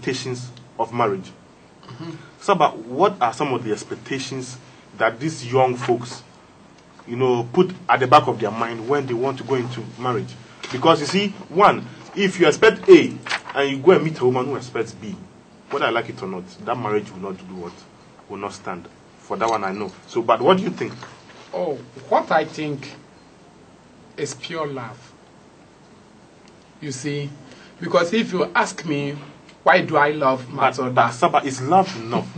expectations of marriage. Mm-hmm. Saba, what are some of the expectations that these young folks, you know, put at the back of their mind when they want to go into marriage? Because you see, one, if you expect A and you go and meet a woman who expects B, whether I like it or not, that marriage will not do what? Will not stand. For that one, I know. So, but what do you think? Oh, what I think is pure love. You see, because if you ask me, why do I love But, but Matilda? Saba, is love enough?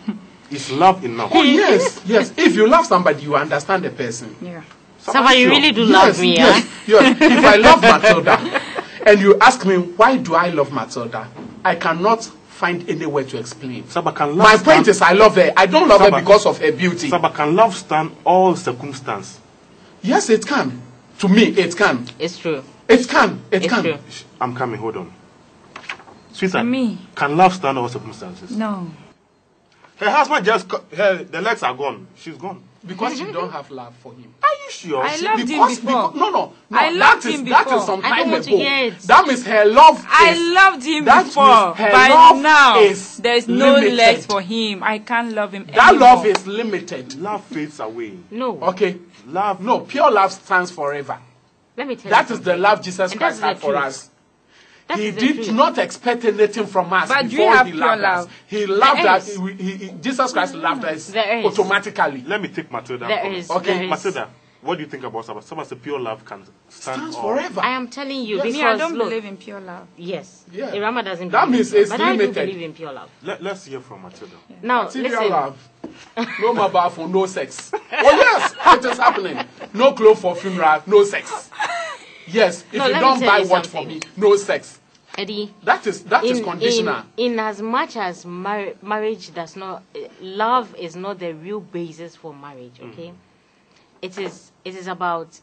is love enough? Oh yes, yes. If you love somebody, you understand the person. Yeah. Saba, you sure. really do yes, love me, yes, huh? yes. If I love Matilda, and you ask me why do I love Matilda, I cannot find any way to explain. Saba, can love My stand, point is, I love her. I don't love Saba- her because of her beauty. Saba, can love stand all circumstance? Yes, it can. To me, it can. It's true. It can. It It's can. true. I'm coming, hold on. Sweetheart, Me. can love stand all circumstances? No. Her husband just, her, the legs are gone. She's gone. Because you don't have love for him. Are you sure? I She- loved him because, before. because no no no I loved that is him that before. is some I don't time want to ago hear it. that means her love I is loved him that before. her By love now, is there's no limited. legs for him. I can't love him that anymore. love is limited Love fades away. No. okay Love, no pure love stands forever Let me tell that you. is the love Jesus And Christ had for us That he did truth. not expect anything from us But before have he loved love? us he loved There us he, he, he- Jesus Christ mm, loved us There is. automatically let me take Matilda. There first. is, Okay, there is. Matilda, what do you think about Saba? Saba, pure love can stand stands all- forever I am telling you Yes. because Me, I don't look, believe in pure love. yes, Yeah. Irama doesn't. That believe means in pure, it's but I do limited. believe in pure love. Let, let's hear from Matilda. Now, Material listen. love. No mobile phone, no sex. Oh yes, it is happening. No clothes for funeral, no sex. Yes, if No, you don't buy you watch for me, no sex. Eddie, That is that is in, conditional. in, in as much as mar- marriage does not, uh, love is not the real basis for marriage. Okay, it is. It is about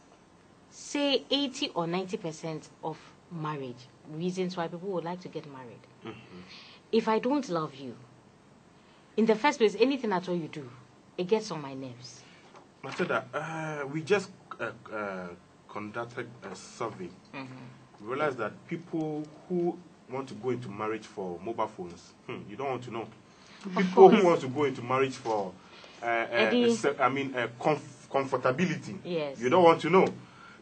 say eighty or ninety percent of marriage reasons why people would like to get married. If I don't love you, in the first place, anything at all you do, it gets on my nerves. Matilda, uh, we just uh, uh, conducted a survey. We realized that people who want to go into marriage for mobile phones, hmm, you don't want to know. People who want to go into marriage for, uh, uh, Eddie. I mean, uh, comf- comfortability, Yes. you don't want to know.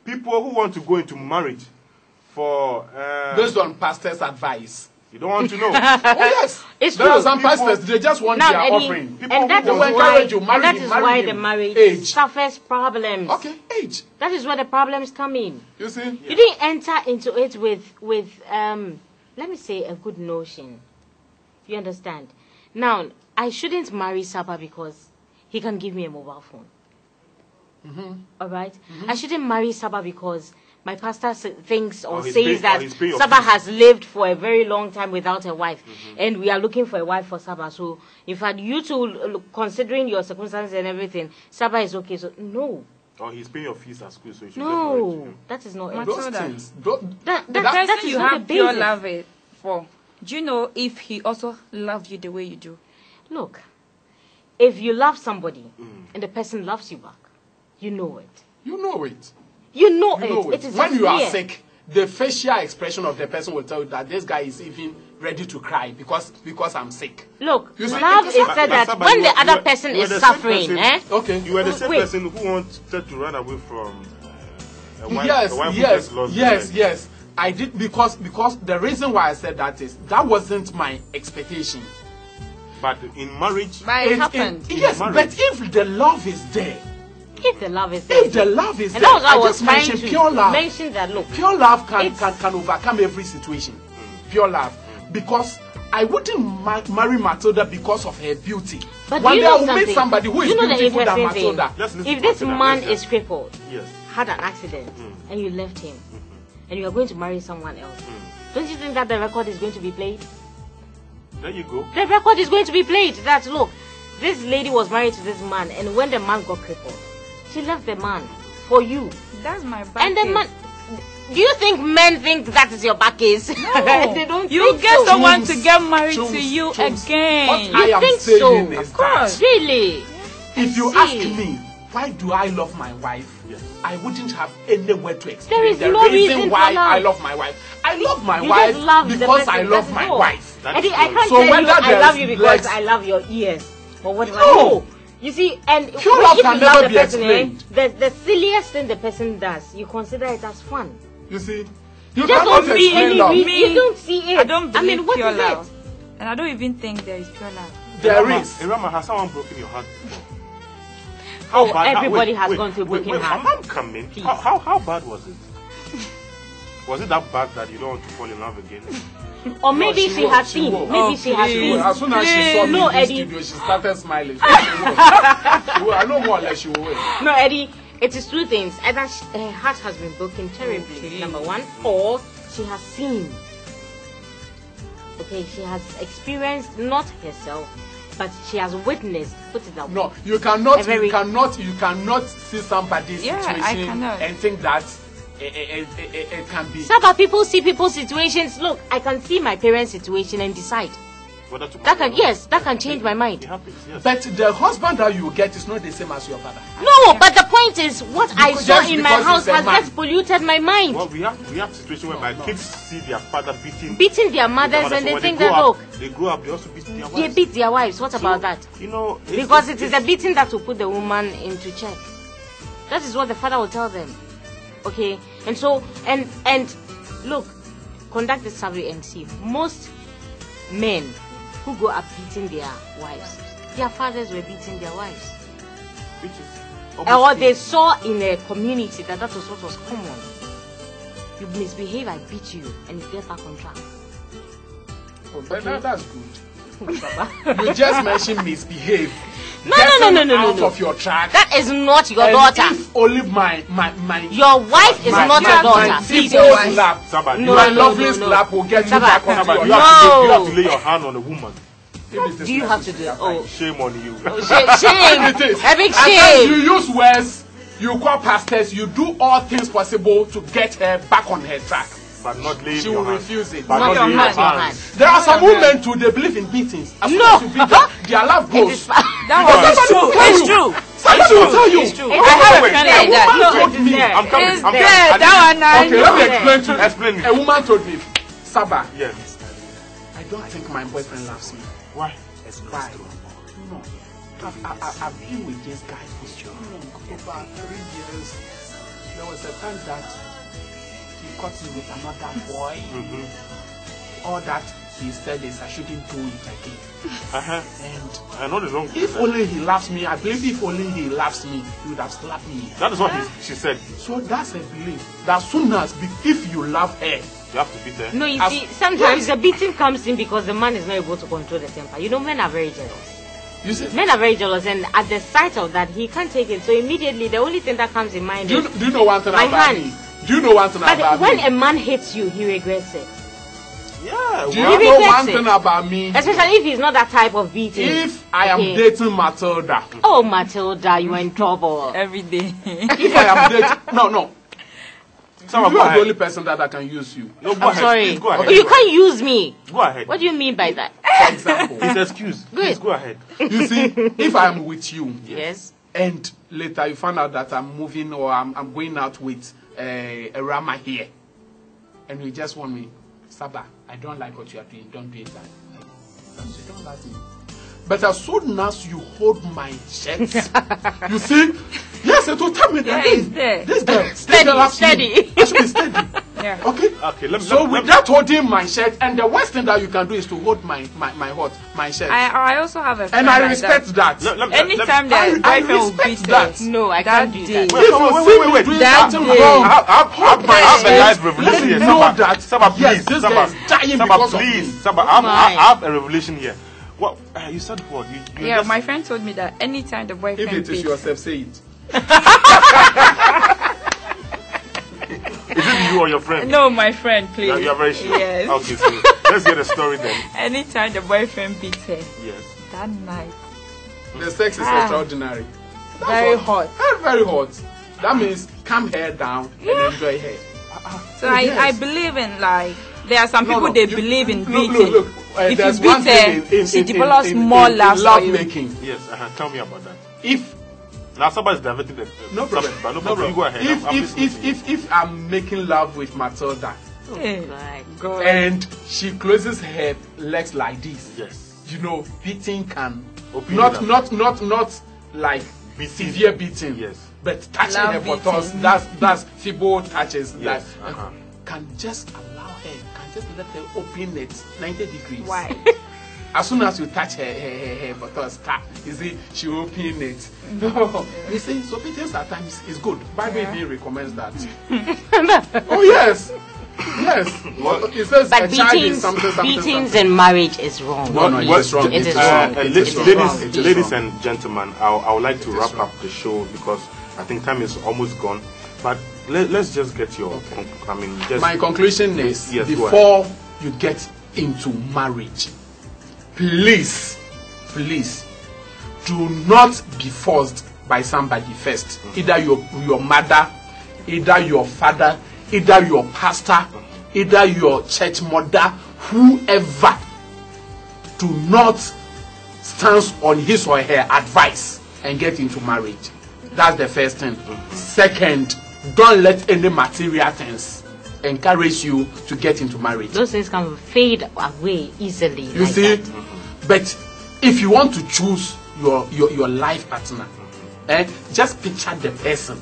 People who want to go into marriage for, uh, Based on pastor's advice. You don't want to know. Oh yes, It's there true. are some People- pastors they just want Now, their offering. People and that is why, you, marry that him, is why the marriage Age. suffers problems. Okay, age. That is where the problems come in. You see? You didn't enter into it with with um let me say a good notion. You understand? Now I shouldn't marry Saba because he can give me a mobile phone. All right? I shouldn't marry Saba because my pastor s- thinks or Or says paying- or that he's paying your Saba fees. has lived for a very long time without a wife, and we are looking for a wife for Saba. So, in fact, you two, considering your circumstances and everything, Saba is okay. So, no, or he's paying your fees at school, so you should get married to no, that is not it. Those Matilda. things. tho- That, that, The that, person you have the pure love it for, do you know if he also loved you the way you do? Look, if you love somebody Mm. and the person loves you back, you know it. You know it. You know, You it. know It it. is When you are clear. sick, the facial expression of the person will tell you that this guy is even ready to cry because because I'm sick. Look, You see, love it is is- said that when you the were- you other were- person is suffering, person- eh? Okay. You were the same Wait. person who wanted to run away from uh, a wife, yes, a wife who yes, just lost her yes, yes. I did because because the reason why I said that is that wasn't my expectation. But in marriage, But it, It- it- happened. yes, marriage. but if the love is there, If the love is there, if the love is and there, that was what I, I was just mentioned pure love. mention that. Look, Pure love can, can can overcome every situation. Pure love, because I wouldn't ma- marry Matilda because of her beauty. but One do you day I know will meet somebody who is you know the beautiful than? Matilda. If this Matilda. man Let's is crippled, yes, had an accident, mm. and you left him, and you are going to marry someone else, mm. don't you think that the record is going to be played? there you go. The record is going to be played. That look, this lady was married to this man, and when the man got crippled, she left the man for you. That's my back. And the case. man, do you think men think that is your back case? No. they don't. You think get so. someone Chums, to get married to you chums. again. What I am think saying so? is Of course. that Really? if you See. ask me why do I love my wife? Yes. I wouldn't have anywhere to explain There is the no reason, reason why love. I love my wife. I love my You wife love because I love that's my all. wife. That I, is think, I can't So tell you I love you because legs- I love your ears or whatever. No. No. You see, and Pure when- love if can you never love the be person, eh, the, the silliest thing the person does, you consider it as fun. You see, you you just don't see explain any love. reason. Me, You don't see it. I don't I mean, what pure is love. it? And I don't even think there is pure love. There Irama, is. Irama, has someone broken your heart before? Oh, how- everybody wait, has wait, gone through wait, broken wait, heart. I'm coming. How, how, how bad was it? Was it that bad that you don't want to fall in love again? Or No, maybe she she, will, has she seen. will. Maybe Oh, she has please. seen. As soon as she saw me No, in this Eddie. studio, she started smiling. So she will. she. I know more or less she will. win. No, Eddie, it is two things. Either sh her heart has been broken terribly, Okay. number one, or she has seen. Okay, she has experienced not herself, but she has witnessed. Put it that way. No, you cannot, A very- you cannot, you cannot see somebody's Yeah, situation and think that it, it, it, it, it can be. Some people see people's situations. Look, I can see my parents' situation and decide. Whether to That can yes, that can change my mind. Happens, yes. But the husband that you get is not the same as your father. No, but the point is, what I saw in my house has just polluted my mind. well, we have we have situations where my kids see their father beating Beating their their mothers mother, and so they think grow that look, oh. they grow up, they also beat their wives. they beat their wives. What So, about that? You know, it's, Because it's, it is a beating that will put the woman into check. That is what the father will tell them. Okay, and so and and look, conduct the survey and see. Most men who go up beating their wives, their fathers were beating their wives, which is or almost they saw in a community that that was what was common. You misbehave, I beat you, and you get back on track. That, that- that's good. You just mentioned misbehave. No, no, no, no, no, no, no. of your track. That is not your And daughter. If only my my my Your wife is my, not my, your my daughter. Please, simple your wife. slap, Saba, No, you, my no, lovely no. slap will get you Saba. back onto Saba, your you, have to lay, you have No. to lay your hand on a woman. Do you have to do? Oh, Shame on you. sh- shame. A big times you shame. use words, you call pastors, you do all things possible to get her back on her track. But not laying She will refuse it. But Not not your laying hand, your your hand. hand. There are some women too, they believe in beatings. As soon No. as you beat them, their love It goes. That Because was it's true. will tell It's true. Somebody will tell you. It's true. It's I have a friend like that. woman No, told me. I'm coming, I'm coming. there. That one I Okay, let me explain to you. Explain me. A woman told me, Saba, Yes. I don't think my boyfriend loves me. Why? Why? No. I've, I, I, I've been with this guy for so long, over three years. There was a time that he caught me with another boy. Mm-hmm. All that he said is I shouldn't do it again. Uh-huh. And I know the wrong if only he loves me, I believe if only he loves me, he would have slapped me. That is what he, she said. So that's a belief. That soon as if you love her, You have to beat her. No, you As- see, sometimes the beating comes in because the man is not able to control the temper. You know, men are very jealous. you see, Men are very jealous, and at the sight of that, he can't take it. So immediately, the only thing that comes in mind do you, is. do you know one thing My about hand. me? Do you know one thing But about when me? a man hits you, he regrets it. Yeah. Do you He know one it. thing about me? Especially if he's not that type of beating. If I am Okay. dating Matilda, Oh, Matilda, you are in trouble. Every day. if I am dating, no, no, Saba, you go are the only person that I can use you. No, go I'm ahead. sorry. Please go ahead. Oh, you can't use me. Go ahead. What do you mean by that? For example, His excuse. Please go ahead. you see, if I am with you, Yes. and later you find out that I'm moving or I'm, I'm going out with uh, a Rama here, and you just want me, Saba, I don't like what you are doing, don't do it that. Say, don't like me. But as soon as you hold my shirt, you see, yes, it will tell me that Yeah, this, this girl, Steady, steady. me. I should be steady. Yeah. Okay? Okay, let me. So let, let, without holding my shirt, and the worst thing that you can do is to hold my my my what my shirt, I, I also have a and I like respect that. that. let, let, Anytime let, the I- I boyfriend respect beat that. her, No, I that can't do day. that. Wait, If come wait, wait, wait. doing That something day. wrong, I have, I have, I have, I have a Let- live revelation let here. me know Saba, that, Saba, please. this Saba, dying Saba, please. me. Saba, I have, I, have a revelation here. What? Uh, you said what? You, you Yeah, just, my friend told me that anytime the If boyfriend it is beats, yourself, say it. Is it you or your friend? no, my friend, please. You are, you are very sure. Yes. Okay, so let's get the story then. Anytime the boyfriend beats her, Yes. that night, The sex is Ah. extraordinary. That's very all. hot. Very, very hot. That means calm hair down and enjoy hair. So Oh, I, yes. I believe in like there are some No, people no, they you- believe in look, beating. Look, look. Uh, if you beat thing her, in, in, she in, develops in, more in, love in love for you. making. Yes. Uh-huh. Tell me about that. If Now somebody's diverting the uh, No problem. subject, but no No problem. You go ahead. If I'm, I'm if if, if if I'm making love with Matilda Hey, God. God. and she closes her legs like this, yes, you know, beating can Open not it not not not like Beating. severe beating. Yes. But touching Love her buttocks, beating. that's that's feeble touches. Yes, That uh-huh. can just allow her, can just let her open it 90 degrees. Why? As soon as you touch her, her, her, her buttocks, tap, you see, she will open it. No, mm-hmm. you see, so beatings at times is good. Bible Yeah. even recommends that. oh yes, yes. It says But a child is beatings, something, something, beatings something. in marriage is wrong. No, no, What- it is wrong. It is wrong. It la- is ladies, wrong. It is ladies and gentlemen, I, I would like to wrap wrong. up the show because I think time is almost gone. But let, us just get your. conc- I mean, just My conclusion is Yes, before you get into marriage, please, please do not be forced by somebody first. Either your your mother, either your father, either your pastor, either your church mother, whoever. Do not stand on his or her advice and get into marriage. That's the first thing. Second, don't let any material things encourage you to get into marriage. Those things can fade away easily. You like see, that. but if you want to choose your your, your life partner, eh, just picture the person.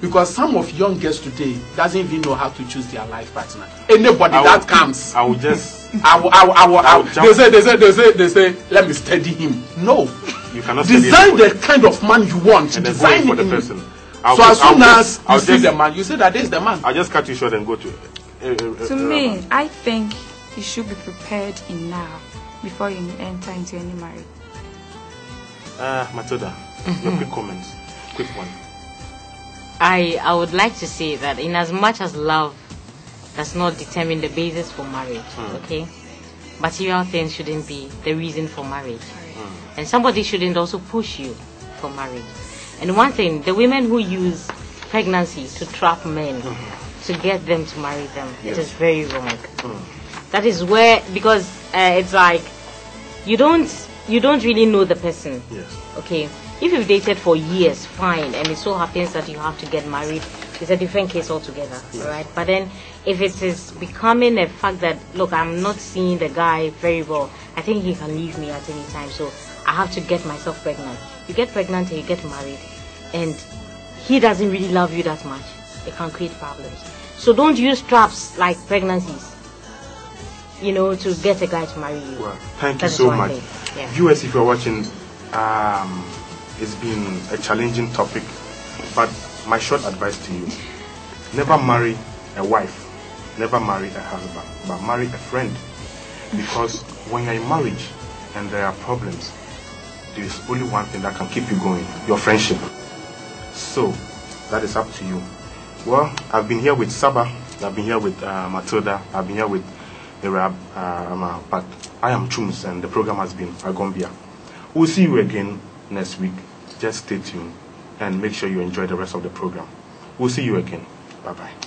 Because some of young girls today doesn't even know how to choose their life partner. Anybody I that comes, I will just. I will, I will, I will, I will, jump- they say, they say, they say, they say, let me study him. No. You cannot Design anybody. the kind of man you want. And then Design go in for the person. I'll so just- as soon I'll as just- you I'll see just- the man, you say that this is the man. I'll just cut you short and go to. Uh, uh, uh, To uh, me, I think you should be prepared in now before you enter into any marriage. Uh, Matilda, your quick comments. Quick one. I I would like to say that in as much as love does not determine the basis for marriage, okay, material things shouldn't be the reason for marriage, and somebody shouldn't also push you for marriage. And one thing, the women who use pregnancy to trap men to get them to marry them, it is very wrong. That is where because uh, it's like you don't you don't really know the person. Yes. okay? If you've dated for years fine. And it so happens that you have to get married. It's a different case altogether right but then if it is becoming a fact that look i'm not seeing the guy very well i think he can leave me at any time. So i have to get myself pregnant you get pregnant and you get married and he doesn't really love you that much it can create problems so don't use traps like pregnancies you know to get a guy to marry you Well, thank you so much. yeah. Viewers, if you're watching, um, it's been a challenging topic, but my short advice to you never marry a wife, never marry a husband, but marry a friend. Because when you're in marriage and there are problems, there is only one thing that can keep you going your friendship. So, that is up to you. Well, I've been here with Saba, I've been here with uh, Matilda, I've been here with Arab, uh, but I am Chums and the program has been Agombia. We'll see you again next week. Just stay tuned and make sure you enjoy the rest of the program. We'll see you again. Bye bye.